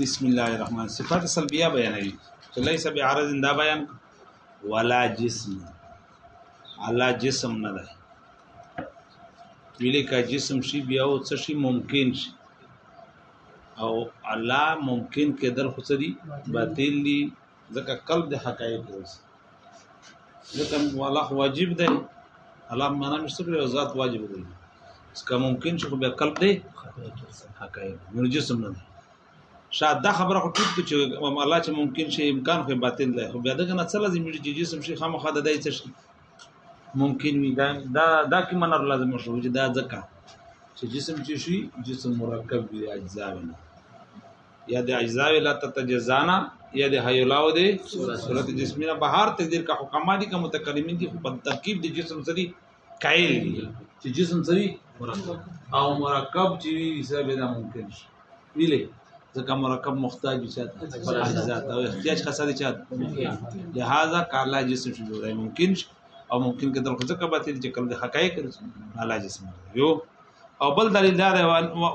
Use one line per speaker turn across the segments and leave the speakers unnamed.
بسم الله الرحمن الرحیم صفات سلبیه بیانوي چې ليس بعرض دا بیان ولا جسم الله جسم نه ده ویلې کا جسم شي بیا او څه شي ممکن شي او الله ممکن کېدل خو څه دي باطل دي ځکه قلب د حقایق دی ځکه والا واجب دی الله معنا مې څه کړو ذات واجب دی اسکه ممکن چې بیا قلب دی حقایق نور جسم نه دی شاید دا خبره خو ټیټ چې الله چې ممکن شي امکان خو باطل دی خو بیا دغه نه څه لازم چې جسم شي خامخا د دای څه شي ممکن وي دا دا دا کې منر لازم شو چې دا ځکه چې جسم چې شي جسم مرکب وي اجزا نه یا د اجزاء لا تتجزانا یا د حیولاو دی صورت جسمینا په هر تقدیر کا حکما دي کا متکلمین دي په ترکیب د جسم سری کایل دي چې جسم سری مرکب او مرکب چې وی حساب نه ممکن شي ویلې ځکه مرکب محتاج دي چې اجزاء او احتیاج خاصه دي چې لہذا کالا جسم شي جوړای ممکن شي او ممکن کې دغه ځکه به چې کله د حقایق علاج اسم یو او بل دلیل دا دی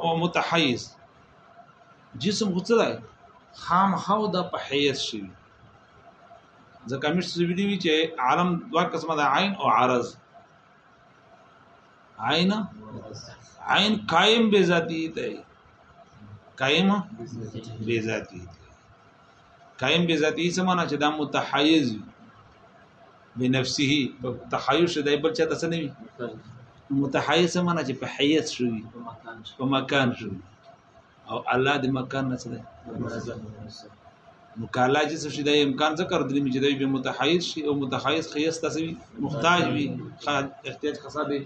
او متحیز جسم خو څه ده خام خو د په حیث شي ځکه مش څه ویلي وی چې عالم دوا قسمه د عین او عرض عین عین قائم به ذاتی ته قائم به ذاتی ته قائم بذاتی څه معنا چې دا متحیز بنفسه په تحیز شې دای بل چاته څه نه وي متحیز څه معنا چې په حیث شوی په مکان شوی او الله د مکان نه څه ده نو کالا چې څه شي د امکان ذکر درې چې دوی به متحیز شي او متحیز خیس تاسو محتاج وي خاص احتیاج خاصه به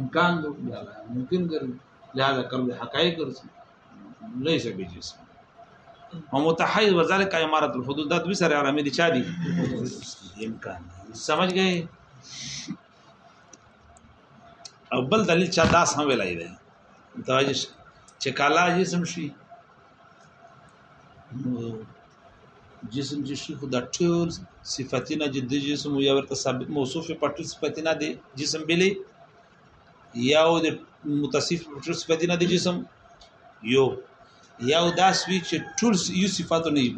امکان ممکن ګرځي لہذا کړو حقایق ګرځي ليس بجسم او متحيز وذلك امارت الحدود دا دوی سره علامه دي چا دي امکان سمجھ گئے او بل دلیل چا داس هم ویلای دی دا چې کالا جسم شي جسم چې شي خو دا ټول صفاتونه چې د جسم یو ورته ثابت موصوف پټ صفاتونه دي جسم بلی یا او د متصف ټول صفات نه دي جسم یو یا او دا سوي چې ټول یو صفات نه وي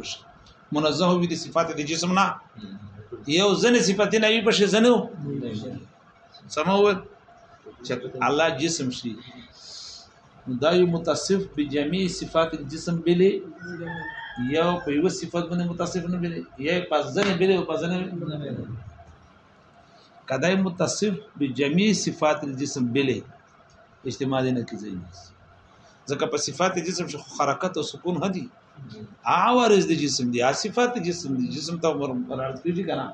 منزه وي د صفات د جسم نه یو ځنې صفات نه وي بشه ځنو سمو چې الله جسم شي دا یو متصف بجميع صفات الجسم بلی یو په یو صفات باندې متصف نه بلی یا په ځنې بلی او په ځنې کدای متصف بجميع صفات الجسم بله اجتماع نه کیږي ځکه په صفات جسم شو حرکت او سکون هدي عوارض د جسم دي صفات جسم دي جسم ته مراد کیږي کنه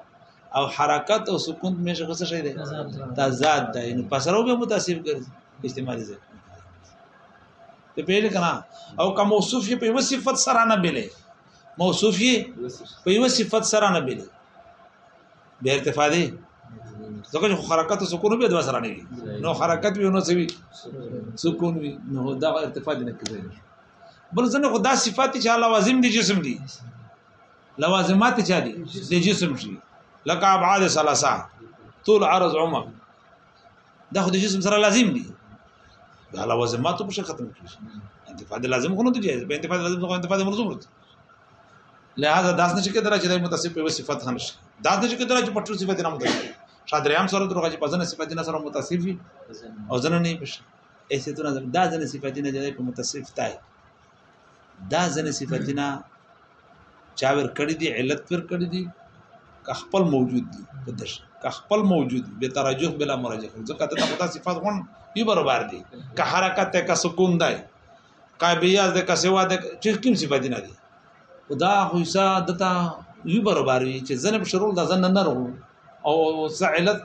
او حرکت او سکون مې شو څه شي دي تضاد ده نو پسرو به متصف ګرځي اجتماع دي ته پیل کنا او کوم موصوف په یو صفت سره نه بلې موصوف په یو صفت سره نه بلې به ارتفاع دی ځکه چې حرکت او سکون به د وسره نه وي نو حرکت وي نو سوي سکون وي نو دا ارتفاع نه کوي بل ځنه خدا صفات چې الله لازم دي جسم دي لوازمات چا دي د جسم شي لکه ابعاد ثلاثه طول عرض عمر دا خو د جسم سره لازم دي دا لوازمات په شکل ختم کیږي انتفاع لازم خو نه دي په انتفاع لازم خو انتفاع مرزوم لہذا داس نشي کېدلی چې د متصف په صفت هم شي دا نشي کېدلی چې په ټول صفت نه متصف شاد ریام سره دروغ چې په ځنه صفت نه سره متصف وي او ځنه نه بشي ایسه تو نه دا ځنه صفت نه جوړي په متصف تای دا ځنه صفت نه چا ور کړی دی علت پر کړی دی که خپل موجود دی په دش که خپل موجود به ترجح بلا مرجح ځکه ته خدا صفات غون یو برابر دی که حرکت ته که سکون دی قابیاز د کسوا د چې کوم صفات نه دي خدا خو ایسا دتا یو برابر وي چې زنه په شرول د زنه نه رغو او سعلت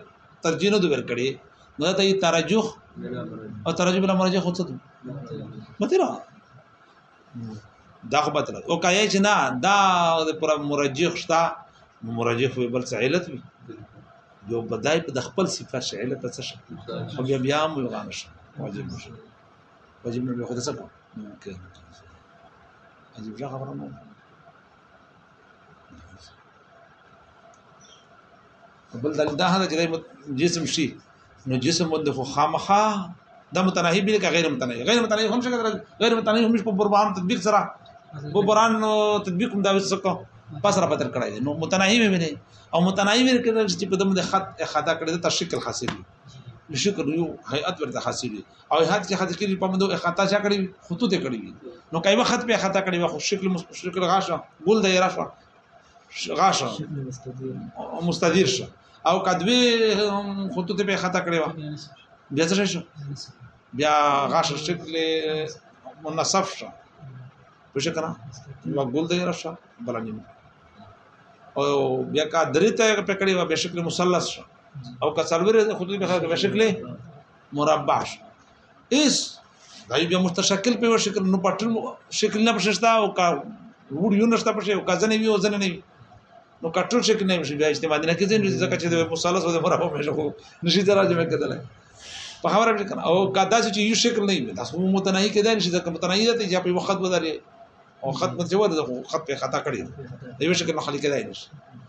ترجیح نه دوبر کړي نو ته یې ترجح او ترجح بلا مرجح خو څه مته نه دا خو بتل او کای چې نه دا پر مرجح شتا مرجح وي بل سعلت وي یو بدای په خپل صفات شعلت څه شي او بیا بیا ملغانه شي واجب شي وجیب نه بیا خو د څه کو کې عجیب ځای خبره مو بل دلیل دا هغه چې جسم شي نو جسم باندې خو خامخا دا متناهي بل کا غیر متناهي غیر متناهي هم څنګه غیر متناهي هم په بربان تطبیق سره په بران تطبیق هم دا وسکو پس را پتر کړای نو متناهي مې نه او متناهي مې کړل چې په دمه خط خطا کړی ته شکل حاصل شکل یو هيئت ورته حاصل او خط کې خط کې په مندو کې خطا چا کړی خطوط کړی نو کایو خط په خطا کړی خو شکل مستشکل غاشه ګول دی راشه غاشه مستدیر شه او کدوی خطوط په خطا کړی و بیا څه شو بیا غاشه شکل منصف شه پوه شو کنه نو ګول دی راشه بلانی او بیا کا درې ته پکړی و به شکل مثلث شه او کڅلور خطوط په خطا به شکل مربع شو اس دا بیا متشکل په شکل نو پټل شکل نه پښتا او کا وډ یو نشته پښې او کزنه وی او زنه نه نو کټل شکل نه شي بیا استعمال نه کیږي ځکه چې د مثلث او د مربع په شکل نشي ترجمه کېدلای په خبره کې کنه او کدا چې یو شکل نه وي تاسو متناهي کېدای نشي ځکه متناهي ده چې په وخت بدلې او خط متجور ده خط په خطا کړی دی یو شکل نه خلي کېدای نشي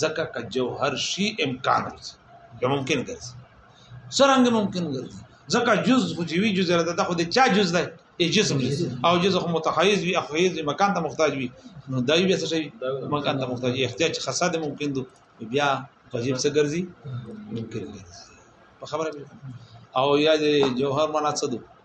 ځکه که جوهر شي امکان ورځي به ممکن ګرځي څنګه ممکن ګرځي ځکه جز خو چې وی جز راته خو د چا جز ده جسم او جز خو متخیز وي اخیز وي مکان ته محتاج وي نو دای بیا څه شي مکان ته محتاج احتیاج خاصه ده ممکن دو بیا قضیب څه ګرځي ممکن ګرځي په خبره او یا جوهر معنا څه دو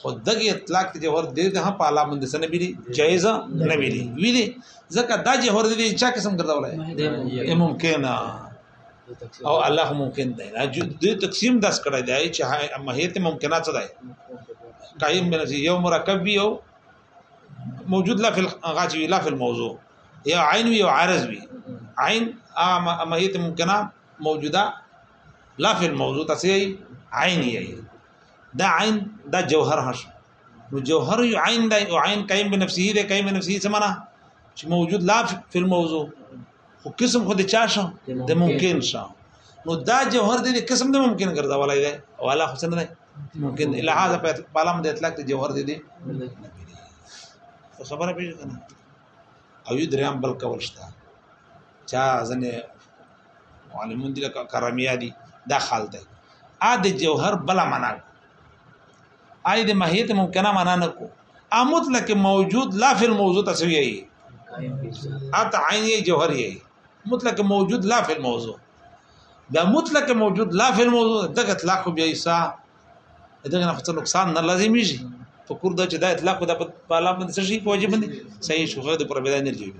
خو دغه اطلاق ته جوهر دې ده په اعلی باندې سن بری جایز نه ویلي ویلي ځکه دا جوهر دې چا قسم ګرځولای ممکن او الله ممکن دی دې تقسیم داس کړی دی چې ماهیت ممکنات څه دی قائم بن یو مرکب وی او موجود لا فی الغاج وی لا فی الموضوع یا عین وی او عارض وی عین ماهیت ممکنات موجوده لا فی الموضوع تسیه عین یی دا عین دا جوهر هش نو جوهر یو عین دی او عین قائم بنفسه دی قائم بنفسه څه معنا چې موجود لا فی الموضوع خو قسم خو د چا شو د ممکن شو نو دا جوهر دی قسم د ممکن ګرځا ولای دی والا حسن دی ممکن لہذا په پالم د اطلاق د جوهر دی دی خبره پیژنه او یو دریم بل کول شته چا ځنه معلمون دي لکه کرامیا دي دا خال دی ا د جوهر بلا معنا آی د ماهیت ممکنه معنا نه کو ا مطلق موجود لا فی الموضوع تسویه ای ات عین ای جوهر ای مطلق موجود لا فی الموضوع دا مطلق موجود لا فی الموضوع دغه اطلاق بیا ایسا دغه نه خپل نقصان نه لازمي شي په کور د چې دا اطلاق د په علاوه باندې څه شي په واجب باندې صحیح شو غو د پر بدای نه لري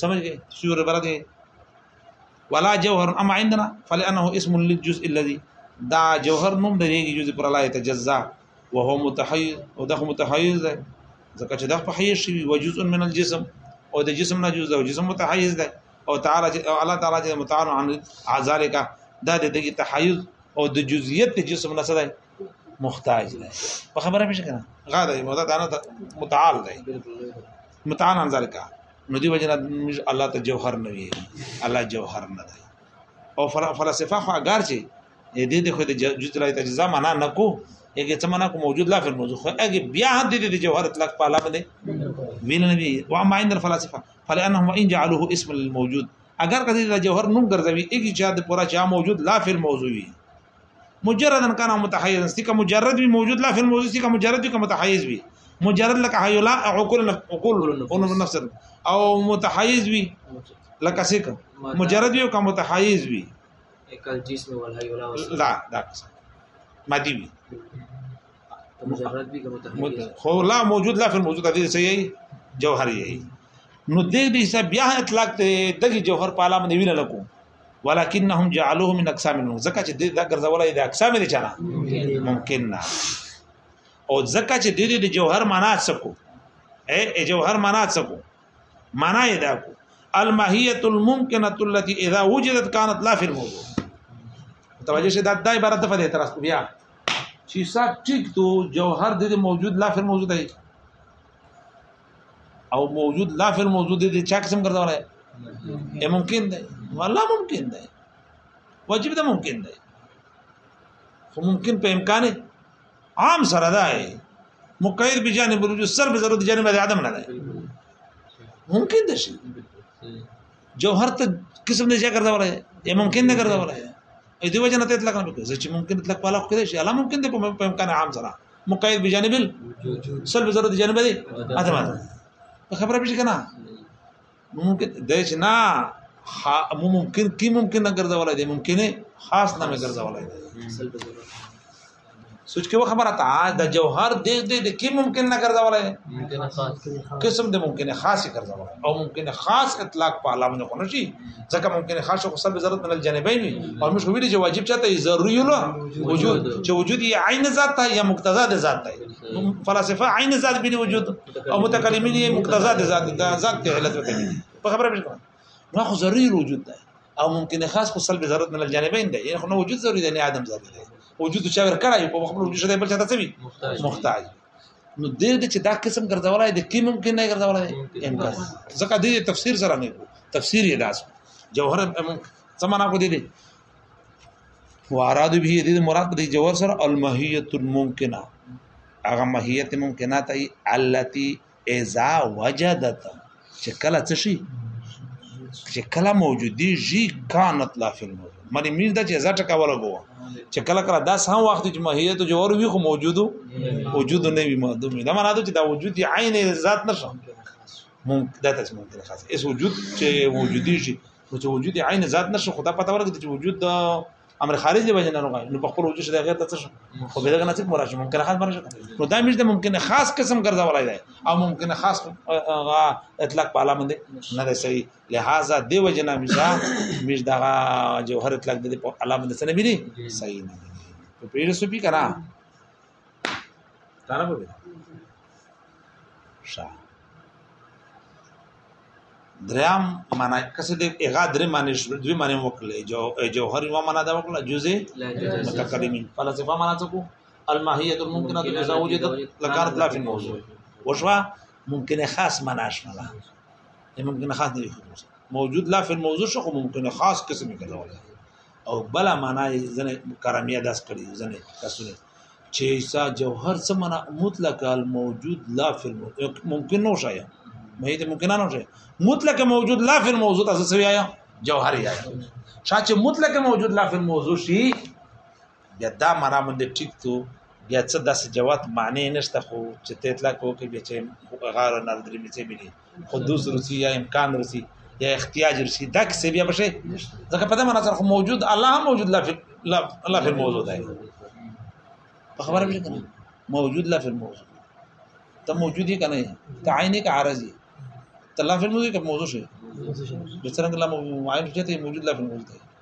سمجھ گئے سور برده ولا جوهر اما عندنا فلانه اسم للجزء الذي دا جوهر نوم د دې جزء پر الله يتجزا وهو متحيز او دغه متحيز ده ځکه چې دغه په حي شي وجزء من الجسم او د جسم نه جزء او جسم متحيز ده او تعالی الله تعالی چې متعال عن ذالک دا د دې تحيز او د جزئیت د جسم نه سره محتاج دی په خبره مشه کنه غاده مدا دانه متعال دی متعال ان ذالک نو دی وجنه الله ته جوهر نه وی الله جوهر نه دی او فلسفه خو اگر چې دې دې خو د جز لا تجزا معنا نه کو یګه څه معنا کو موجود لا فل موجود خو هغه بیا هم دې د جوهر اطلاق په علاوه دې ویل نه وی و ما عند الفلاسفه فلانهم ان جعلوه اسم للموجود اگر کدی د جوهر نوم ګرځوي اګي چې د پورا جا موجود لا فی الموضوع وي مجردا کان متحیزا سکه مجرد وي موجود لا فی الموضوع سکه مجرد وي که متحیز وي مجرد لکه حیولا عقول عقول او نفس او متحیز وي لکه سکه مجرد وي که متحیز وي
کل جسم ولا حیولا
لا دا مادي وي خو لا موجود لا فی الموجود دې څه یي جوهر یي نو دې به حساب بیا اطلاق ته دغه جوهر په عالم نه ویل لکو ولکنهم جعلوه من اقسام نو ځکه چې دا ګرځولای د اقسام دي چانه ممکن نه او ځکه چې د دې جوهر معنا څه کو اے جوهر معنا څه کو معنا یې دا کو الماهیت الممکنه التي اذا وجدت كانت لا في الموضوع توجه شه دا د عبارت په دې ترس بیا چې سات ټیک تو جوهر د موجود لا في الموجود دی او موجود لا في الموجود دی چا قسم ګرځول دی ممکن دی والله ممکن دی واجب ده ممکن دی خو ممکن په امکان عام سره ده مقید بجانب الوجود سر به ضرورت جانب عدم نه ده ممکن ده شي جوهر ته قسم نه ځای کردا ولا یا ممکن نه کردا ولا ای دی وجه نه ته اطلاق نه کوي چې ممکن اطلاق والا خو کېږي الله ممکن ده په امکان عام سره مقید بجانب الوجود سر به ضرورت جانب ده عدم نه خبره به شي کنه ممکن د چې نه مو ممکن کی ممکن نه ګرځولای دی ممکنه خاص نه ګرځولای دی سوچ کې خبره تا د جوهر دې دې د کی ممکن نه ګرځولای
ممکنه خاص
قسم دې ممکنه خاص ګرځولای او ممکنه خاص اطلاق په علامه نه خونه شي ځکه ممکنه خاص خو سب ضرورت من الجانبین او موږ ویل چې واجب چاته ضروري له وجود چې وجود یې عین ذات ته یا مقتضا ذات ته فلسفه عین ذات بلی وجود او متکلمین یې مقتضا د ذات د ذات ته علت وکړي په خبره به کوم نو خو ضروري وجود ده او ممکن خاص خو سلب ضرورت من الجانبین ده یعنی خو نو وجود ضروري ده نه عدم ضروري ده وجود چې ور کړای په خپل وجود شته بل چاته سوي
محتاج
نو دې دې چې دا قسم ګرځولای دي کی ممکن نه ګرځولای امکان ځکه دې تفسیر سره نه تفسیر یې داس جوهر سمانا کو دې دې واراد به دې مراد دې جوهر سره الماهیت الممکنه هغه ماهیت ممکنه ته التي اذا وجدت چې کله څه شي چې کله موجودی جی کانت لا فی الموجود مری میر د چې زټه کوله ګو چې کله کله داس هم وخت چې ماهیت جوهر وي خو موجودو وجود نه وي معدوم دا معنا ده چې دا وجود عین ذات نشه ممکن دا تاسو ممکن خاص اس وجود چې وجودي شي خو چې وجود عین ذات نشو خدا پته ورګ چې وجود د امر خارج دی وجنه نو نو په خپل وجود شته غیر ته څه خو به دغه نه څه مراد شي ممکن خاص مراد شي نو دا مش د ممکن خاص قسم ګرځولای دی او ممکن خاص اطلاق په اعلی باندې نه دی صحیح لہذا دی وجنه مش دا مش دا جوهر اطلاق دی په اعلی باندې نه بری صحیح نه په پیرسو پی کرا তারা বলবে شاه دریم معنا کسه د اغا درې معنی دوی معنی وکړلې جو جوهر یو معنا دا وکړه جزء متکلمین فلسفه معنا څه کو الماهیت الممکنه اذا وجدت لكانت لا في الموضوع وشوا ممکن خاص معنا شمله ممکن خاص نه موجود لا في الموضوع شو ممکن خاص قسم کې دا ولا او بلا معنا یې ځنې کرامیه داس کړي ځنې کسونه چې عیسی جوهر څه معنا مطلق الموجود لا فی ممکن نو شایع مې دې ممکن نه شایع مطلق موجود لا فی الموضوع تاسو څه وایي جوهر یې شاته مطلق موجود لا فی الموضوع شي بیا دا معنا باندې ټیک ته بیا څه داسې جواب معنی نشته خو چې ته اطلاق وکړي بیا چې غار نه درې مې څه بلی قدوس روسی یا امکان روسی یا احتیاج روسی دا کیسه بیا بشه ځکه په دې معنی سره موجود الله هم موجود لا فی لا فی الموضوع دی په خبره کې کنه موجود لا فی الموضوع ته موجود یې کنه ته عینې کا عارضی ته لا فی الموضوع کې موضوع شي به څنګه لا معین شته موجود لا فی الموضوع دی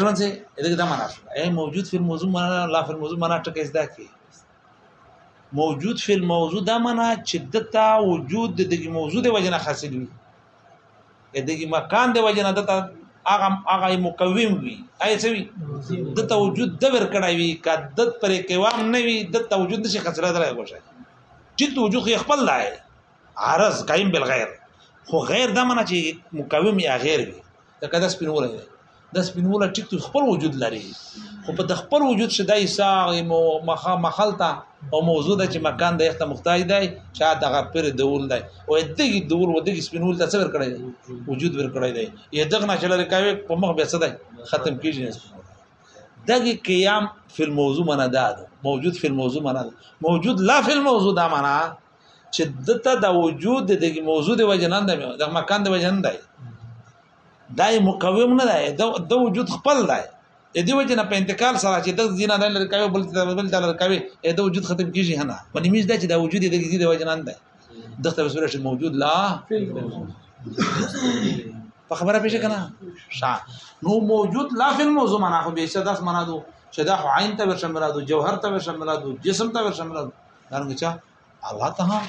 ځوان سي دغه د معنا شو اي موجود فی الموضوع معنا لا فی الموضوع معنا ټکه زده کی موجود فی الموضوع دا معنا چې دتا وجود د دغه موضوع د وجنه حاصل وي دغه مکان د وجنه دتا هغه هغه مقوم وي اي څه وي دتا وجود د ور کړای وي کدت پر قوام نه وي دتا وجود نشي خسره درای غوښه چې ته وجود خپل لای عارض قائم بالغیر خو غیر دا معنا چې مقوم یا غیر وي لکه دا سپینوله دی دا سپینوله ټیک ته خپل وجود لري خو په د خپل وجود چې دای ساغ مو مخه مخلتا او موضوع د چې مکان د اخته مختاج دی چې دغه پر دول دی او دغه دول و دغه سپینول ته څور کړی وجود ور کړی دی یې دغه نه چلره کوي په مخ به څه دی ختم کیږي دغه قیام فی الموضوع معنا ده موجود فی الموضوع معنا ده موجود لا فی الموضوع دا معنا چې دته د وجود د دې موضوع د وجه نه دی د مکان د وجه نه دی دا مقوم نه دی د وجود خپل دی د دې وجه نه په انتقال سره چې د دین نه لر کوي بل ته بل ته لر کوي د وجود ختم کیږي نه باندې میز دا چې د وجود د دې د وجه نه دی دغه په صورت موجود لا په خبره پېښه کنه شا نو موجود لا فی الموضوع معنا خو به څه داس معنا دو چې دا عین ته ورشم مرادو جوهر ته ورشم مرادو جسم ته ورشم مرادو دا څنګه چا الله ته هم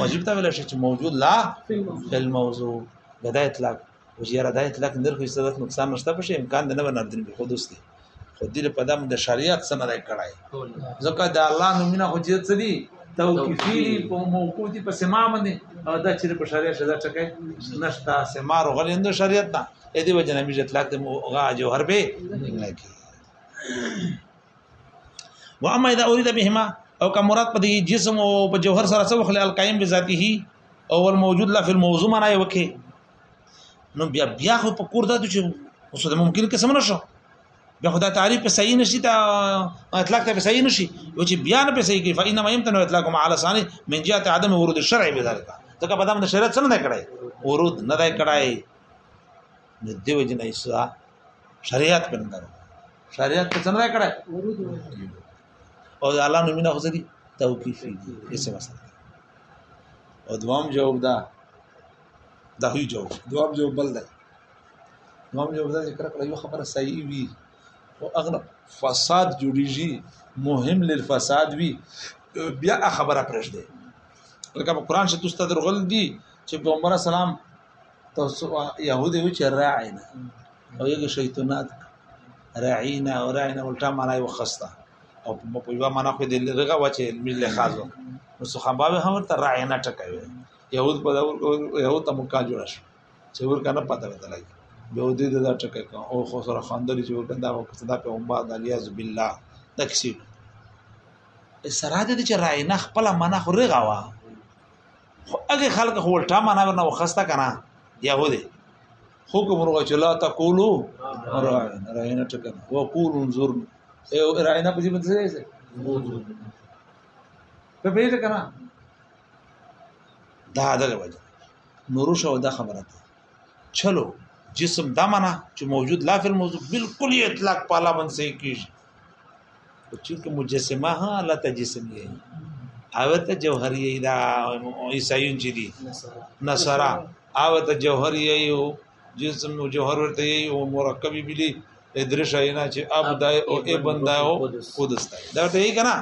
واجب ته ویل شي چې موجود لا فی الموضوع د دا اطلاق وجیره دا اطلاق نر خو صدق نقصان نشته په شي امکان د نه بنر دین په خودوس دی خو دې په دم د شریعت سره راي کړای ځکه د الله نومونه خو جهت څه دي توقیفی په موقوع دي په سما باندې او دا چې په شریعت شدا ټکه نشتا سما رغلند شریعت نه اې دی وجنه میږي اطلاق د غا جوهر به نه کی و اما اذا اريد بهما او که مراد په دې جسم او په جوهر سره څه وخل القائم بذاته او الموجود لا في الموضوع معنا یو کې نو بیا بیا خو په کور دادو چې اوس د ممکن کې سم نشو بیا خو دا تعریف په صحیح نشي ته اطلاق ته په صحیح نشي او چې بیا نه په صحیح کې فإنما يمتنع اطلاق مع لسان من جهه عدم ورود الشرع بذلك ځکه په دامن شریعت څنګه نه کړای ورود نه دی کړای نو دیو جنایسا شریعت په نوم درو شریعت په څنګه کړه او د الله نومونه خو دي توقیفي دي څه وسره او دوام جواب ده دا هی جواب دوام جواب بل ده دوام جواب ده ذکر کړه یو خبره صحیح وي او اغلب فساد جوړیږي مهم للفساد وي بیا خبره پرېږ دی لکه په قران شته ستاسو درغل دي چې پیغمبر اسلام تاسو يهودي وي چې راعينا او یو شیطانات راعينا او راعينا ولټه معنا یو خسته او په یو معنا خو دې لرغه و چې مل خاص و نو څه خبر هم ته راعينا ټکوي یهود په یهود ته مکان جوړ شو چې ور کنه پته وته لګي به دې دا ټکه او خو سره خاندري چې ور کنه دا وخت دا په امبا د الیاذ بالله تکسیب سره دې چې راعينا خپل معنا خو رغه و خو هغه خلک خو الټا معنا ورنه وخسته کنه يهودي خو کوم روغه چې لا تقولو راینه ټکن وقول انظر اے راینه په دې مت څه څه په پیژه کنه دا دغه وجه نورو شو دا خبره ده چلو جسم دمنه چې موجود لا فی الموضوع بالکل اطلاق پالا من صحیح کیږي چونکه مجسمه ها الله ته جسم دی او ته جوهری دا عیسایون چې دي نصارا او ته جوهری یو جسم او جوهر ورته یو مرکب بلی درش اینا چې اب دای او ای بندای او قدس دای دا ته یې کنه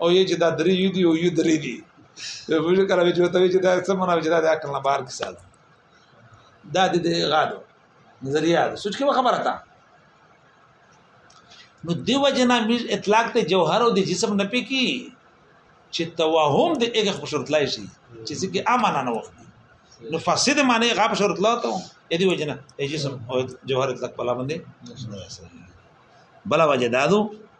او یې چې دا درې یو دی او یو درې دی په ویل کله چې ته چې دا څه مونږ چې دا د عقل نه بار کې ساده دا د غادو نظریه سوچ کې خبره تا نو دیو جنا میز اطلاق ته جوهر او د جسم نه پکی چې توهم د هغه خو شرط لای شي چې ځکه امانه نه وخت نو فاسد معنی غاب شرط لا ته یدی وجنه جسم او جوهر اطلاق په لامل نه بلا وجه دادو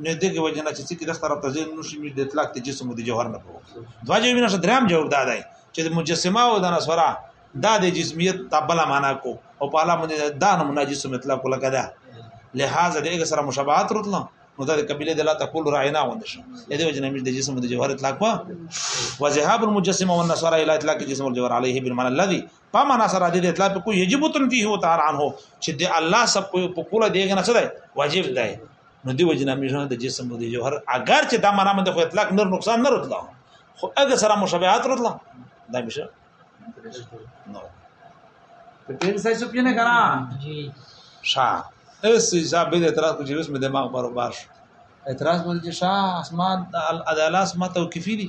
نو دغه وجنه چې څه کې د طرف ته ځین نو شي د اطلاق ته جسم او د جوهر نه کوو دوا جواب نه درام جواب دا دی چې د مجسمه او د نسورا دا د جسمیت تبل معنا کو او په اړه باندې دا نه مناجس مطلق لکه دا لہذا دغه سره مشابهت رتلو نو دا د قبيله د لا تقول راينا وند شو د دې وجنه د جسم د جوهر اطلاق په وذهاب المجسم والنصارى الى اطلاق جسم الجوهر عليه بالمعنى الذي په معنا سره د اطلاع په کو یجب تنفیه او تعالی عنه چې د الله سب کو په کوله دیګه نه سره واجب دی نو دی وجنا میشنه د جسم او د جوهر اگر چې دا معنا مند خو اطلاق نور نقصان نه رتلا خو اگر سره مشابهات رتلا دا میشه نو په دې ځای څه پیونه کرا
جی
شا اس حساب به اعتراض کو جلوس مې دماغ پر بار شو اعتراض ورته شاه اسمان د الاس ما توقيفي دي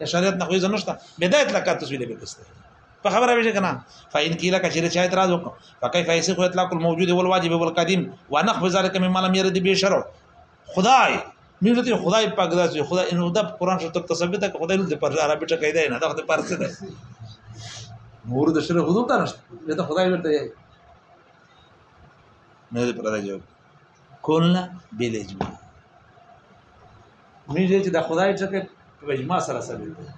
د شریعت نه غوښنه نشته بدایت لکه تسویل به کسته په خبره به کنه فاین کیلا کچره چا اعتراض وکړه فکیف ایسه خو اطلاق الموجود والواجب والقدیم ونخب ذلک مما لم يرد به شرع خدای مینه ته خدای پاک داسې خدای انو د قران شو تر تثبت ته خدای له پر عربی ټکې دی نه د پارسه ده نور د شرع حدود ته نشته دا خدای ورته نه پر راځي کولنا بیل اجماع مې چې د خدای ټکه په اجماع سره سره دی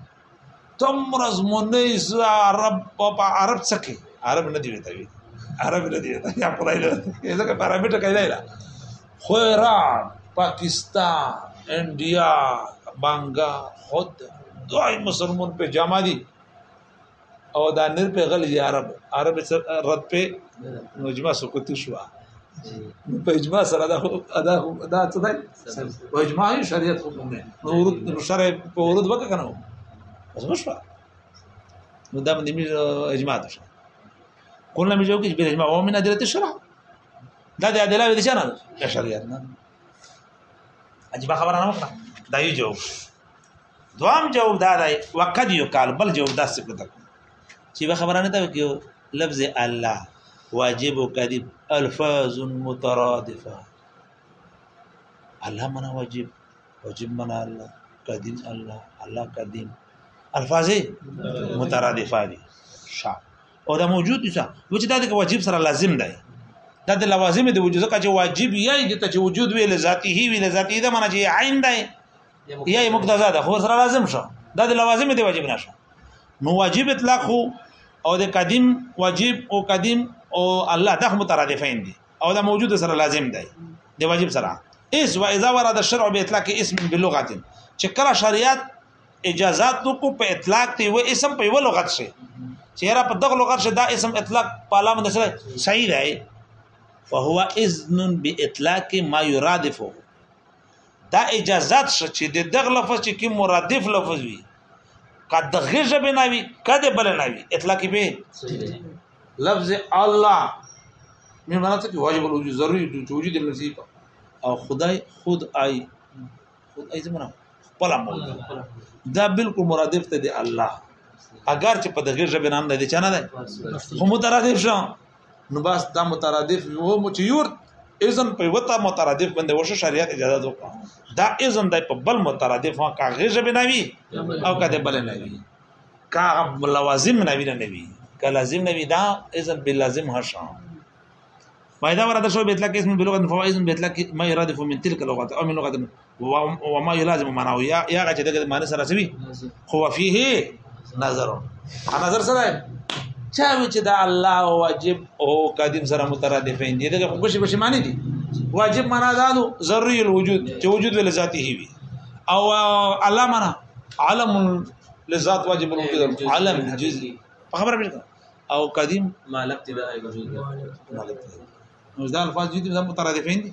تم رزمونه عرب په عرب څخه عرب نه دی وتاوی عرب نه دی وتاوی یا خدای له ځکه په عربی ټکه دی لا خو ایران پاکستان انډیا بنگا خود دوی مسلمان په جامع دي او دا نر په غل دی عرب عرب رد په نو اجماع سکوت شو په اجماع سره دا ادا دا څه دی په اجماع شریعت حکم نه نو ورود شرع په ورود وکړه کنه بس مشوا نو دا باندې می اجماع ده قلنا می جو کې به اجماع او من ادله الشرع دا د ادله د شرع نه شریعت نه اجماع خبره نه وکړه دا یو جواب دوام جواب دا دی وقد یو کال بل جواب دا څه پته چې به خبره نه ده کیو لفظ الله واجب او کذب الفاظ مترادفه الله منا واجب واجب منا الله قدیم الله الله قدیم الفاظ مترادفه دي شا او دا موجود دي چې دا د واجب سره لازم دی دا د لوازم دی وجود ځکه چې واجب یې د ته وجود ویل ذاتی هی ویل ذاتی دا معنی چې عین دی یا یې مقتضا ده خو سره لازم شو دا د لوازم دی واجب نشه نو واجب اطلاق خو او د قدیم واجب او قدیم او الله ده مترادفین دي او دا موجود سره لازم دی د واجب سره اس و اذا ورد الشرع باطلاق اسم بلغه چې کله شریعت اجازات نو کو په اطلاق دی و اسم په یو لغت شي چیرې په دغه لغت شي دا اسم اطلاق په علامه نشره صحیح دی فهو اذن باطلاق ما يرادفه دا اجازات شه چې د دغه لفظ چې کوم مرادف لفظ وي قد دغه ژبه نه وي کده بل نه وي اطلاق به لفظ الله مې معنی ته واجب الوجود ضروري د وجود النفسي او خدای خود آی خود آی زمونه خپل موجود دا بالکل مرادف ته دی الله اگر چې په دغه ژبه نام نه دي چانه ده خو مترادف شو نو بس دا مترادف وو مو چې یور اذن په وتا مترادف باندې وشه شریعت اجازه وکړه دا اذن د په بل مترادف ها کاغه ژبه نه وی او کده بل نه وی کا لوازم نه وی نه وی کا لازم نه وی دا اذن بل لازم هشه فائدہ ورته شو بیت لکه اسم بلغت فوائد بیت لکه ما يرادف من تلك اللغات او من لغات و ما يلازم معنا او یا هغه چې دغه معنی سره سوي خو فيه نظر نظر سره چا چې دا الله واجب او قدیم سره مترادفین دي دغه خوشي خوشي معنی دي واجب معنا دا دو ضروري الوجود چې وجود ول ذاته وي او الله معنا علم لذات واجب الوجود علم جزئي خبره مې او قدیم
مالک ابتداء وجود مالک
نو دا الفاظ دي مترادفین دي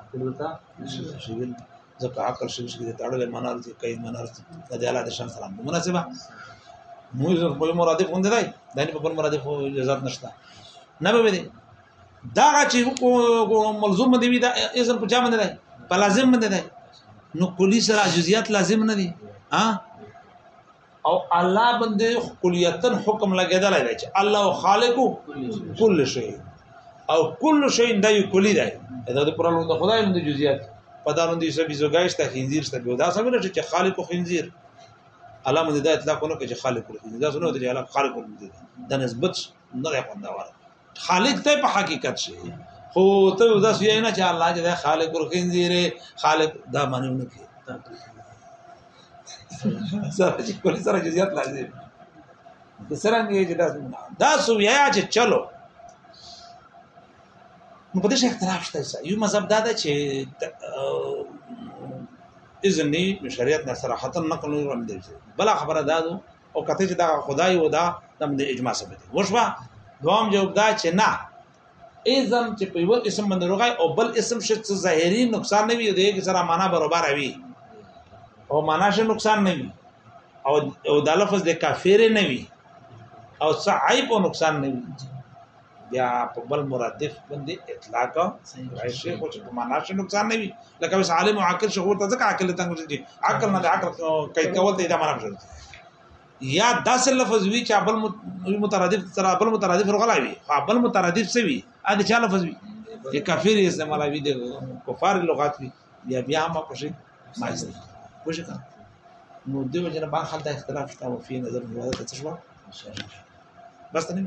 عقل وتا شغل ځکه عقل شغل شغل تړلې منار دي کوي منار دي د جلال شان سلام مناسبه مو زه په مرادف غوند دی دا نه په مرادف اجازه نشته نه به دي دا چې ملزوم دی دا اذن په جامه نه دی په لازم نه دی نو کلی سره جزئیات لازم نه دي ها او الله باندې کلیتن حکم لګیدل دی چې الله خالق کل شی او کل شی د یو کلی دی دا د قران د خدای نوم د جزئیات په دا باندې سبي بيزوګایش ته خنزیر ته دا سم نه چې خالق خنزیر الله مونږ دا اطلاق نه کوي چې خالق خنزیر دا سمونه چې الله خالق خنزیر دا نسبت نه ده خوندواره خالق ته په حقیقت شي خو ته دا سوی نه چې الله چې خالق الخنزیر خالق دا معنی نه کوي سره چې کول سره چې زیات لازم د سره نه چې دا دا سوی چې چلو نو په دې اختلاف شته یو مذهب دا ده چې اذن نه شریعت نه صراحتا نقل نه رم دی بل خبره دا ده او کته چې دا خدای و دا تم د اجماع ثابت وشوا دوام جواب دا چې نه ایزم چې په یو اسم باندې روغای او بل اسم شې څه ظاهري نقصان نه وي دغه سره معنا برابر وي او معنا شې نقصان نه وي او او د لفظ د کافر نه وي او څه عیب او نقصان نه وي بیا په بل مرادف باندې اطلاق راشي خو چې په معنا شي نقصان نه وي لکه اوس عالم او عاقل شغور ته ځکه عاقل ته نږدې دي عقل نه عقل کوي کول ته دا معنا شي یا داس لفظ وی چې بل مترادف تر بل مترادف رغلاوي بل مترادف سوي ا دې چا لفظ وی چې کافر یې استعمالوي د کفار لغات وی بیا بیا ما پښې ما زه پښې کا نو دیو جن با خلته اختلاف تا وفي نظر مواده ته شو بس نه